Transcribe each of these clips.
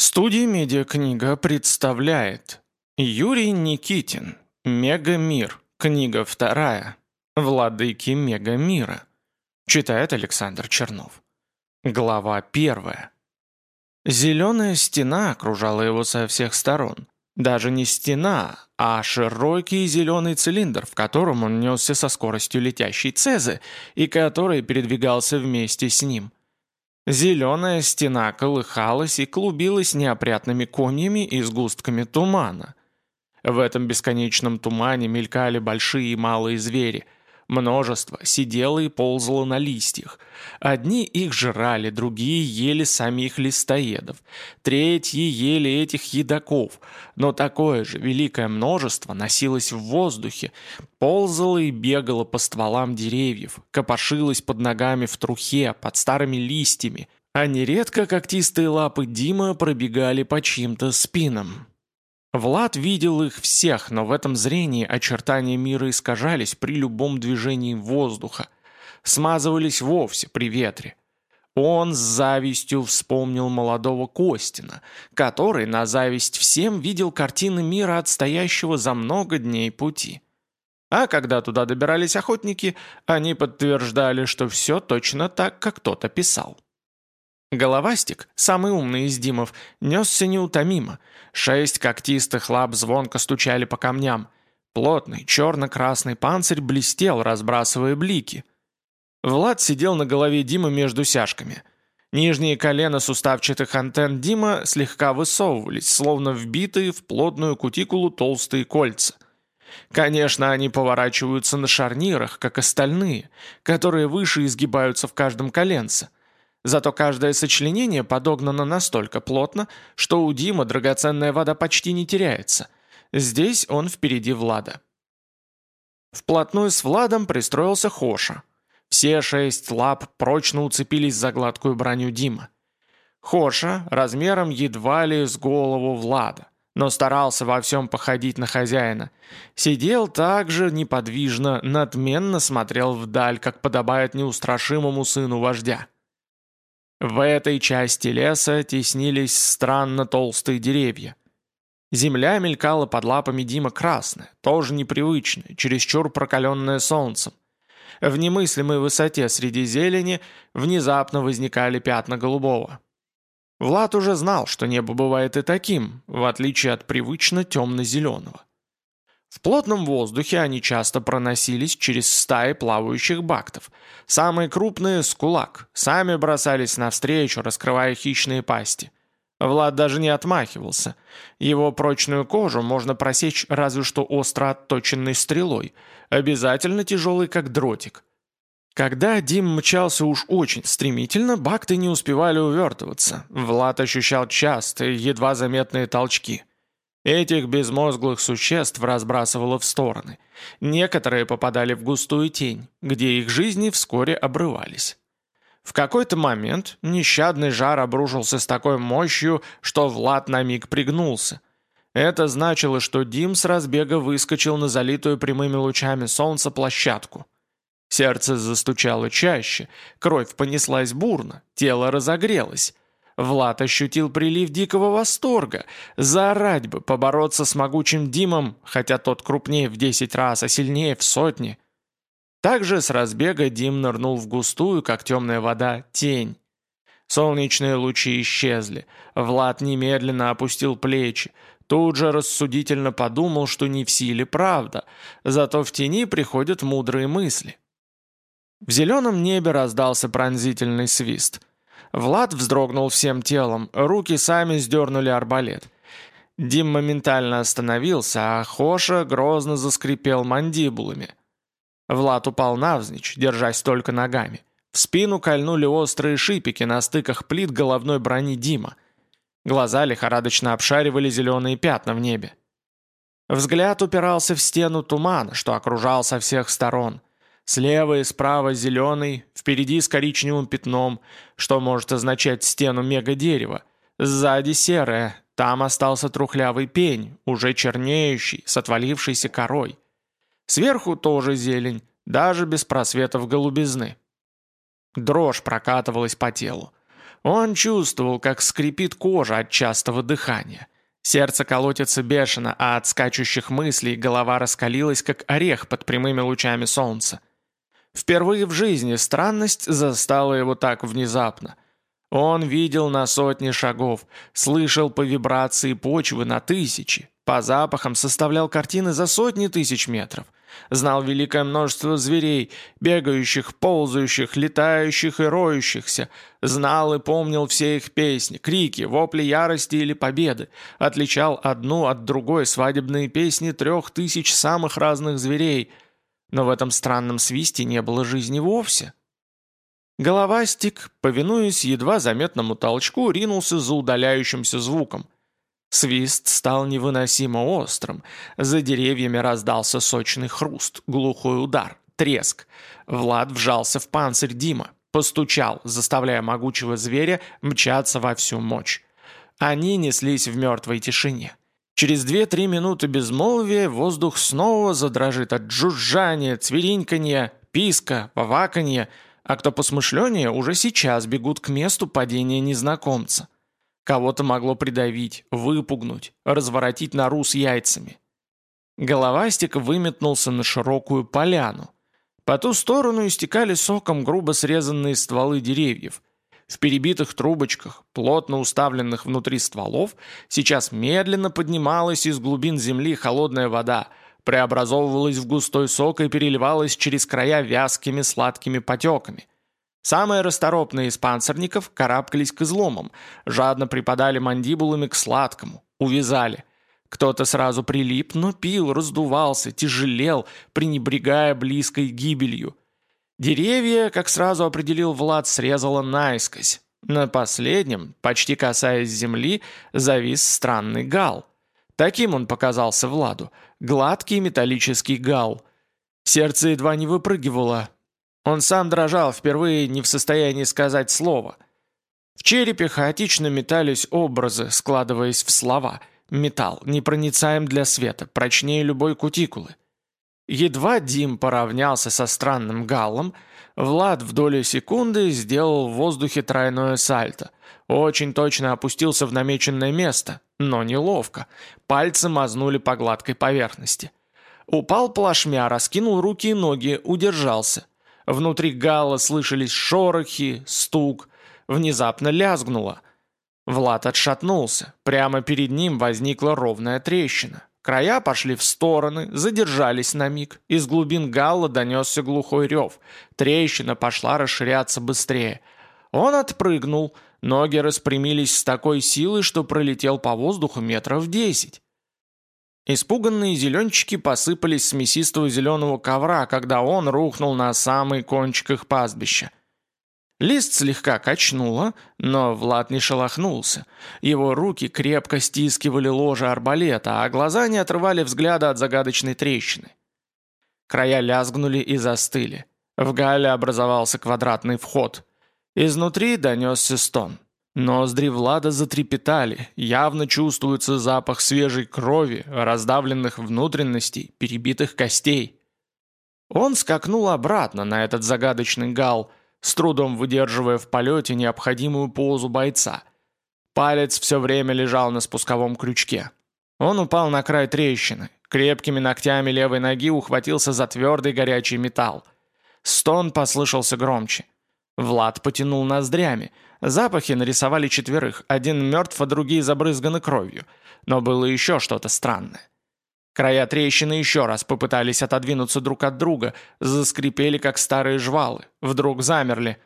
Студия «Медиакнига» представляет Юрий Никитин «Мегамир», книга вторая «Владыки Мегамира». Читает Александр Чернов. Глава первая. Зеленая стена окружала его со всех сторон. Даже не стена, а широкий зеленый цилиндр, в котором он несся со скоростью летящей цезы и который передвигался вместе с ним – Зеленая стена колыхалась и клубилась неопрятными комьями и сгустками тумана. В этом бесконечном тумане мелькали большие и малые звери. Множество сидело и ползало на листьях. Одни их жрали, другие ели самих листоедов, третьи ели этих едоков. Но такое же великое множество носилось в воздухе, ползало и бегало по стволам деревьев, копошилось под ногами в трухе, под старыми листьями, а нередко когтистые лапы Дима пробегали по чьим-то спинам. Влад видел их всех, но в этом зрении очертания мира искажались при любом движении воздуха, смазывались вовсе при ветре. Он с завистью вспомнил молодого Костина, который на зависть всем видел картины мира, отстоящего за много дней пути. А когда туда добирались охотники, они подтверждали, что все точно так, как тот описал. Головастик, самый умный из Димов, несся неутомимо. Шесть когтистых лап звонко стучали по камням. Плотный черно-красный панцирь блестел, разбрасывая блики. Влад сидел на голове Димы между сяжками. Нижние колена суставчатых антенн Дима слегка высовывались, словно вбитые в плотную кутикулу толстые кольца. Конечно, они поворачиваются на шарнирах, как остальные, которые выше изгибаются в каждом коленце – Зато каждое сочленение подогнано настолько плотно, что у Дима драгоценная вода почти не теряется. Здесь он впереди Влада. Вплотную с Владом пристроился Хоша. Все шесть лап прочно уцепились за гладкую броню Дима. Хоша размером едва ли с голову Влада, но старался во всем походить на хозяина. Сидел так же неподвижно, надменно смотрел вдаль, как подобает неустрашимому сыну вождя. В этой части леса теснились странно толстые деревья. Земля мелькала под лапами Дима красная, тоже непривычная, чересчур прокаленная солнцем. В немыслимой высоте среди зелени внезапно возникали пятна голубого. Влад уже знал, что небо бывает и таким, в отличие от привычно темно-зеленого. В плотном воздухе они часто проносились через стаи плавающих бактов. Самые крупные — с кулак. Сами бросались навстречу, раскрывая хищные пасти. Влад даже не отмахивался. Его прочную кожу можно просечь разве что остро отточенной стрелой, обязательно тяжелый, как дротик. Когда Дим мчался уж очень стремительно, бакты не успевали увертываться. Влад ощущал частые, едва заметные толчки. Этих безмозглых существ разбрасывало в стороны. Некоторые попадали в густую тень, где их жизни вскоре обрывались. В какой-то момент нещадный жар обрушился с такой мощью, что Влад на миг пригнулся. Это значило, что Дим с разбега выскочил на залитую прямыми лучами солнца площадку. Сердце застучало чаще, кровь понеслась бурно, тело разогрелось. Влад ощутил прилив дикого восторга. Заорать бы, побороться с могучим Димом, хотя тот крупнее в десять раз, а сильнее в сотни. Также с разбега Дим нырнул в густую, как темная вода, тень. Солнечные лучи исчезли. Влад немедленно опустил плечи. Тут же рассудительно подумал, что не в силе правда, зато в тени приходят мудрые мысли. В зеленом небе раздался пронзительный свист – Влад вздрогнул всем телом, руки сами сдернули арбалет. Дим моментально остановился, а Хоша грозно заскрипел мандибулами. Влад упал навзничь, держась только ногами. В спину кольнули острые шипики на стыках плит головной брони Дима. Глаза лихорадочно обшаривали зеленые пятна в небе. Взгляд упирался в стену тумана, что окружал со всех сторон. Слева и справа зеленый, впереди с коричневым пятном, что может означать стену мега-дерева. Сзади серое, там остался трухлявый пень, уже чернеющий, с отвалившейся корой. Сверху тоже зелень, даже без просветов голубизны. Дрожь прокатывалась по телу. Он чувствовал, как скрипит кожа от частого дыхания. Сердце колотится бешено, а от скачущих мыслей голова раскалилась, как орех под прямыми лучами солнца. Впервые в жизни странность застала его так внезапно. Он видел на сотни шагов, слышал по вибрации почвы на тысячи, по запахам составлял картины за сотни тысяч метров, знал великое множество зверей, бегающих, ползающих, летающих и роющихся, знал и помнил все их песни, крики, вопли ярости или победы, отличал одну от другой свадебные песни трех тысяч самых разных зверей, но в этом странном свисте не было жизни вовсе. Головастик, повинуясь едва заметному толчку, ринулся за удаляющимся звуком. Свист стал невыносимо острым. За деревьями раздался сочный хруст, глухой удар, треск. Влад вжался в панцирь Дима, постучал, заставляя могучего зверя мчаться во всю мощь. Они неслись в мертвой тишине. Через две-три минуты безмолвия воздух снова задрожит от жужжания, цвириньканья, писка, ваканья — а кто посмышленнее, уже сейчас бегут к месту падения незнакомца. Кого-то могло придавить, выпугнуть, разворотить нору с яйцами. Головастик выметнулся на широкую поляну. По ту сторону истекали соком грубо срезанные стволы деревьев. В перебитых трубочках, плотно уставленных внутри стволов, сейчас медленно поднималась из глубин земли холодная вода – преобразовывалась в густой сок и переливалась через края вязкими сладкими потеками. Самые расторопные из панцирников карабкались к изломам, жадно припадали мандибулами к сладкому, увязали. Кто-то сразу прилип, но пил, раздувался, тяжелел, пренебрегая близкой гибелью. Деревья, как сразу определил Влад, срезало наискось. На последнем, почти касаясь земли, завис странный гал. Таким он показался Владу. Гладкий металлический гал. Сердце едва не выпрыгивало. Он сам дрожал, впервые не в состоянии сказать слово. В черепе хаотично метались образы, складываясь в слова. Металл, непроницаем для света, прочнее любой кутикулы. Едва Дим поравнялся со странным галлом, Влад в долю секунды сделал в воздухе тройное сальто. Очень точно опустился в намеченное место, но неловко. Пальцы мазнули по гладкой поверхности. Упал плашмя, раскинул руки и ноги, удержался. Внутри гала слышались шорохи, стук. Внезапно лязгнуло. Влад отшатнулся. Прямо перед ним возникла ровная трещина. Края пошли в стороны, задержались на миг. Из глубин галла донесся глухой рев. Трещина пошла расширяться быстрее. Он отпрыгнул — Ноги распрямились с такой силой, что пролетел по воздуху метров десять. Испуганные зеленчики посыпались с мясистого зеленого ковра, когда он рухнул на самый кончик их пастбища. Лист слегка качнуло, но Влад не шелохнулся. Его руки крепко стискивали ложе арбалета, а глаза не отрывали взгляда от загадочной трещины. Края лязгнули и застыли. В гале образовался квадратный вход. Изнутри донесся стон. Ноздри Влада затрепетали, явно чувствуется запах свежей крови, раздавленных внутренностей, перебитых костей. Он скакнул обратно на этот загадочный гал, с трудом выдерживая в полете необходимую позу бойца. Палец все время лежал на спусковом крючке. Он упал на край трещины, крепкими ногтями левой ноги ухватился за твердый горячий металл. Стон послышался громче. Влад потянул ноздрями. Запахи нарисовали четверых, один мертв, а другие забрызганы кровью. Но было еще что-то странное. Края трещины еще раз попытались отодвинуться друг от друга, заскрипели, как старые жвалы, вдруг замерли.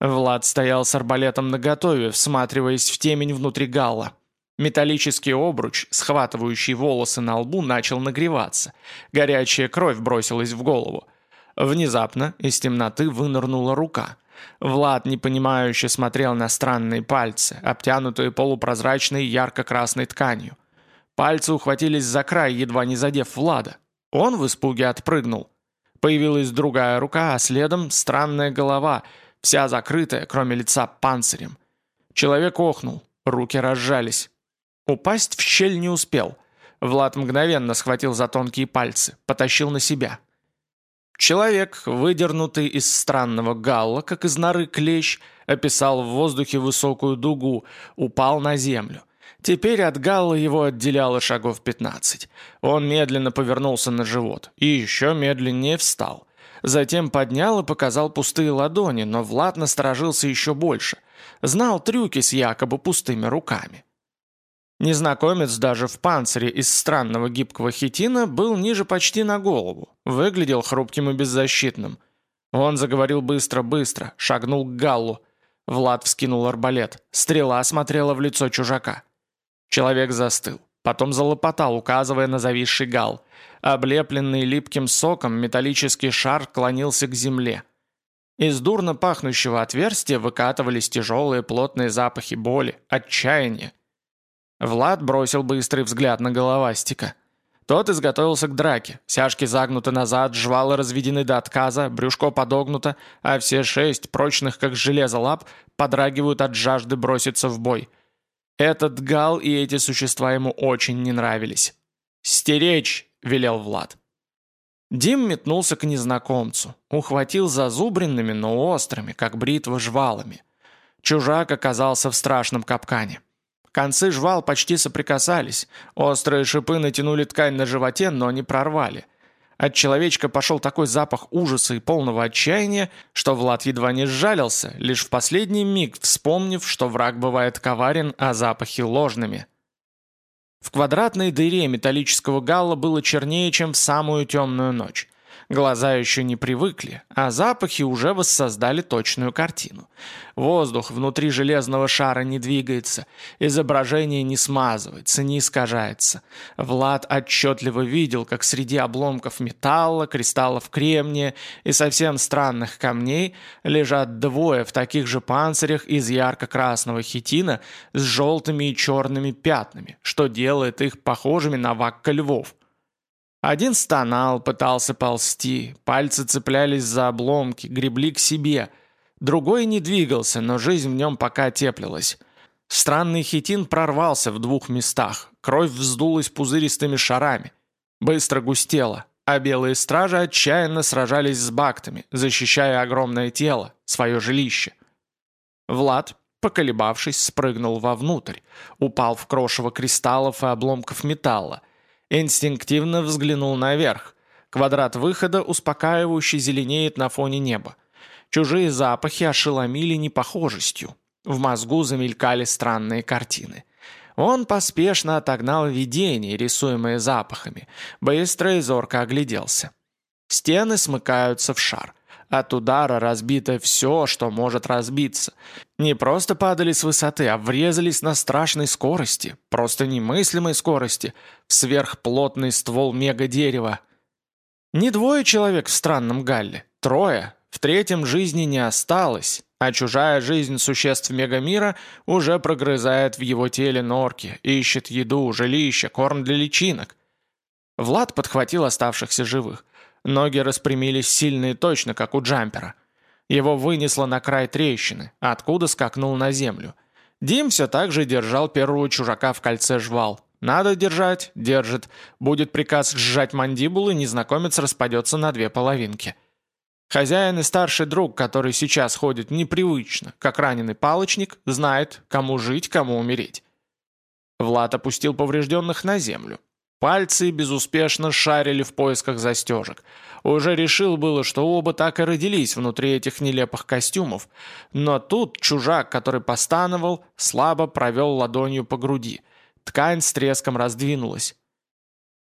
Влад стоял с арбалетом наготове, всматриваясь в темень внутри галла. Металлический обруч, схватывающий волосы на лбу, начал нагреваться. Горячая кровь бросилась в голову. Внезапно из темноты вынырнула рука. Влад непонимающе смотрел на странные пальцы, обтянутые полупрозрачной ярко-красной тканью. Пальцы ухватились за край, едва не задев Влада. Он в испуге отпрыгнул. Появилась другая рука, а следом странная голова, вся закрытая, кроме лица, панцирем. Человек охнул, руки разжались. Упасть в щель не успел. Влад мгновенно схватил за тонкие пальцы, потащил на себя. Человек, выдернутый из странного галла, как из норы клещ, описал в воздухе высокую дугу, упал на землю. Теперь от галла его отделяло шагов 15. Он медленно повернулся на живот и еще медленнее встал. Затем поднял и показал пустые ладони, но Влад насторожился еще больше. Знал трюки с якобы пустыми руками. Незнакомец даже в панцире из странного гибкого хитина был ниже почти на голову, выглядел хрупким и беззащитным. Он заговорил быстро-быстро, шагнул к Галлу. Влад вскинул арбалет, стрела смотрела в лицо чужака. Человек застыл, потом залопотал, указывая на зависший Гал. Облепленный липким соком металлический шар клонился к земле. Из дурно пахнущего отверстия выкатывались тяжелые плотные запахи боли, отчаяния. Влад бросил быстрый взгляд на головастика. Тот изготовился к драке. Сяжки загнуты назад, жвалы разведены до отказа, брюшко подогнуто, а все шесть, прочных как железо лап, подрагивают от жажды броситься в бой. Этот гал и эти существа ему очень не нравились. «Стеречь!» — велел Влад. Дим метнулся к незнакомцу, ухватил зазубренными, но острыми, как бритва, жвалами. Чужак оказался в страшном капкане. Концы жвал почти соприкасались. Острые шипы натянули ткань на животе, но не прорвали. От человечка пошел такой запах ужаса и полного отчаяния, что Влад едва не сжалился, лишь в последний миг вспомнив, что враг бывает коварен, а запахи ложными. В квадратной дыре металлического галла было чернее, чем в самую темную ночь. Глаза еще не привыкли, а запахи уже воссоздали точную картину. Воздух внутри железного шара не двигается, изображение не смазывается, не искажается. Влад отчетливо видел, как среди обломков металла, кристаллов кремния и совсем странных камней лежат двое в таких же панцирях из ярко-красного хитина с желтыми и черными пятнами, что делает их похожими на вакка-львов. Один стонал, пытался ползти, пальцы цеплялись за обломки, гребли к себе. Другой не двигался, но жизнь в нем пока теплилась. Странный хитин прорвался в двух местах, кровь вздулась пузыристыми шарами. Быстро густела, а белые стражи отчаянно сражались с бактами, защищая огромное тело, свое жилище. Влад, поколебавшись, спрыгнул вовнутрь, упал в крошево кристаллов и обломков металла – Инстинктивно взглянул наверх. Квадрат выхода успокаивающе зеленеет на фоне неба. Чужие запахи ошеломили непохожестью. В мозгу замелькали странные картины. Он поспешно отогнал видение, рисуемое запахами. Быстро и зорко огляделся. Стены смыкаются в шар. От удара разбито все, что может разбиться. Не просто падали с высоты, а врезались на страшной скорости, просто немыслимой скорости, в сверхплотный ствол мега-дерева. Не двое человек в странном галле, трое. В третьем жизни не осталось, а чужая жизнь существ мегамира уже прогрызает в его теле норки, ищет еду, жилище, корм для личинок. Влад подхватил оставшихся живых. Ноги распрямились сильно и точно, как у джампера. Его вынесло на край трещины, откуда скакнул на землю. Дим все так же держал первого чужака в кольце жвал. Надо держать, держит. Будет приказ сжать мандибулы, незнакомец распадется на две половинки. Хозяин и старший друг, который сейчас ходит непривычно, как раненый палочник, знает, кому жить, кому умереть. Влад опустил поврежденных на землю. Пальцы безуспешно шарили в поисках застежек. Уже решил было, что оба так и родились внутри этих нелепых костюмов. Но тут чужак, который постановал, слабо провел ладонью по груди. Ткань с треском раздвинулась.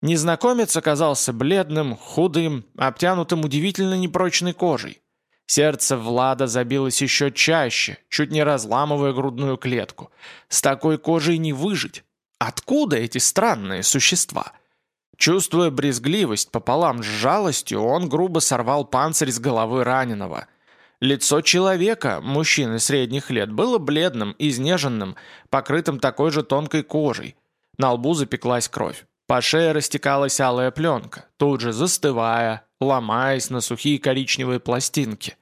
Незнакомец оказался бледным, худым, обтянутым удивительно непрочной кожей. Сердце Влада забилось еще чаще, чуть не разламывая грудную клетку. С такой кожей не выжить. Откуда эти странные существа? Чувствуя брезгливость пополам с жалостью, он грубо сорвал панцирь с головы раненого. Лицо человека, мужчины средних лет, было бледным, изнеженным, покрытым такой же тонкой кожей. На лбу запеклась кровь. По шее растекалась алая пленка, тут же застывая, ломаясь на сухие коричневые пластинки.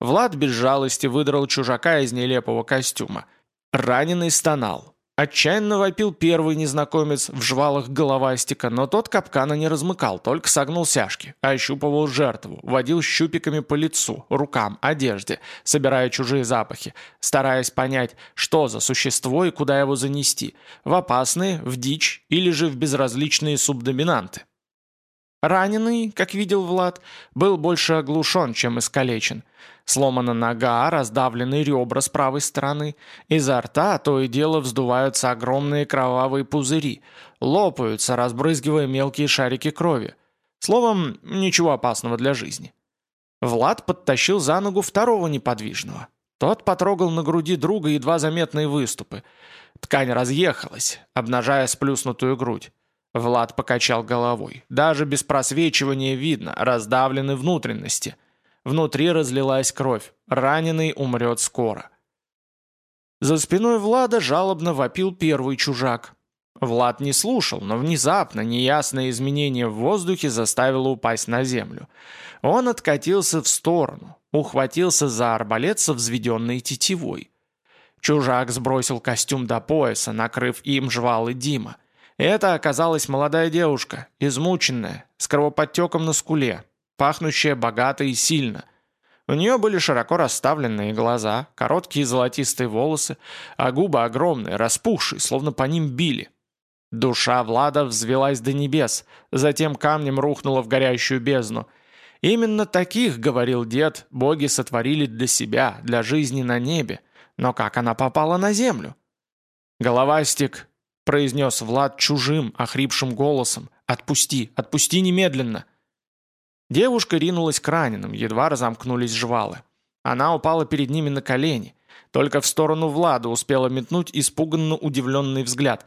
Влад без жалости выдрал чужака из нелепого костюма. Раненый стонал. Отчаянно вопил первый незнакомец в жвалах головастика, но тот капкана не размыкал, только согнул сяжки, ощупывал жертву, водил щупиками по лицу, рукам, одежде, собирая чужие запахи, стараясь понять, что за существо и куда его занести, в опасные, в дичь или же в безразличные субдоминанты. Раненый, как видел Влад, был больше оглушен, чем искалечен – Сломана нога, раздавлены ребра с правой стороны. Изо рта то и дело вздуваются огромные кровавые пузыри, лопаются, разбрызгивая мелкие шарики крови. Словом, ничего опасного для жизни. Влад подтащил за ногу второго неподвижного. Тот потрогал на груди друга едва заметные выступы. Ткань разъехалась, обнажая сплюснутую грудь. Влад покачал головой. Даже без просвечивания видно, раздавлены внутренности – Внутри разлилась кровь. Раненый умрет скоро. За спиной Влада жалобно вопил первый чужак. Влад не слушал, но внезапно неясное изменение в воздухе заставило упасть на землю. Он откатился в сторону, ухватился за арбалет со взведенной тетивой. Чужак сбросил костюм до пояса, накрыв им жвалы Дима. Это оказалась молодая девушка, измученная, с кровоподтеком на скуле, пахнущая богато и сильно. У нее были широко расставленные глаза, короткие золотистые волосы, а губы огромные, распухшие, словно по ним били. Душа Влада взвелась до небес, затем камнем рухнула в горящую бездну. Именно таких, говорил дед, боги сотворили для себя, для жизни на небе. Но как она попала на землю? «Головастик», — произнес Влад чужим, охрипшим голосом, — «отпусти, отпусти немедленно». Девушка ринулась к раненым, едва разомкнулись жвалы. Она упала перед ними на колени. Только в сторону Влада успела метнуть испуганно удивленный взгляд.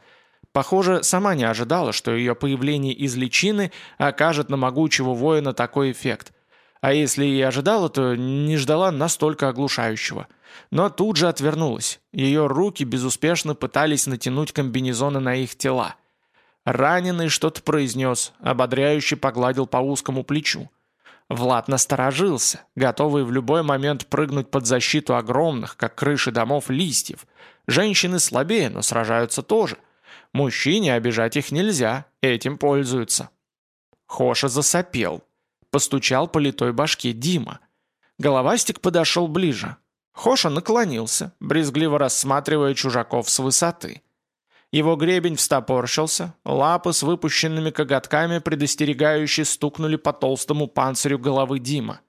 Похоже, сама не ожидала, что ее появление из личины окажет на могучего воина такой эффект. А если и ожидала, то не ждала настолько оглушающего. Но тут же отвернулась. Ее руки безуспешно пытались натянуть комбинезоны на их тела. Раненый что-то произнес, ободряюще погладил по узкому плечу. Влад насторожился, готовый в любой момент прыгнуть под защиту огромных, как крыши домов, листьев. Женщины слабее, но сражаются тоже. Мужчине обижать их нельзя, этим пользуются. Хоша засопел. Постучал по литой башке Дима. Головастик подошел ближе. Хоша наклонился, брезгливо рассматривая чужаков с высоты. Его гребень встопорщился, лапы с выпущенными коготками предостерегающе стукнули по толстому панцирю головы Дима.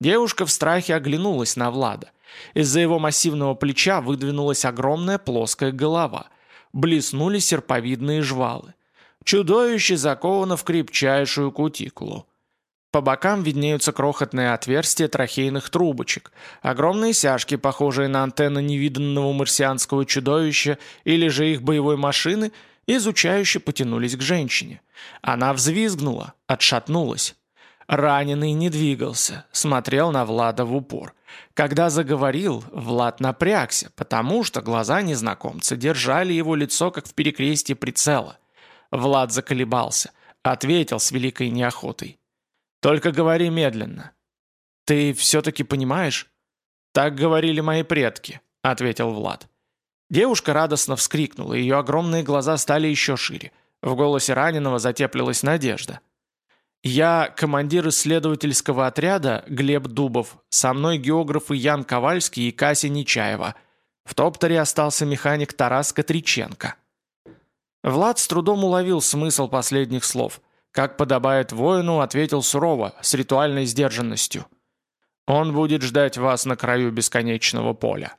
Девушка в страхе оглянулась на Влада. Из-за его массивного плеча выдвинулась огромная плоская голова. Блеснули серповидные жвалы. Чудовище заковано в крепчайшую кутикулу. По бокам виднеются крохотные отверстия трахейных трубочек, огромные сяжки, похожие на антенны невиданного марсианского чудовища или же их боевой машины, изучающе потянулись к женщине. Она взвизгнула, отшатнулась. Раненый не двигался, смотрел на Влада в упор. Когда заговорил, Влад напрягся, потому что глаза незнакомца держали его лицо, как в перекрестье прицела. Влад заколебался, ответил с великой неохотой. Только говори медленно. Ты все-таки понимаешь? Так говорили мои предки, ответил Влад. Девушка радостно вскрикнула, ее огромные глаза стали еще шире. В голосе раненого затеплилась надежда. «Я командир исследовательского отряда Глеб Дубов, со мной географы Ян Ковальский и Кася Нечаева. В топтере остался механик Тарас Катриченко». Влад с трудом уловил смысл последних слов. Как подобает воину, ответил сурово, с ритуальной сдержанностью. «Он будет ждать вас на краю бесконечного поля».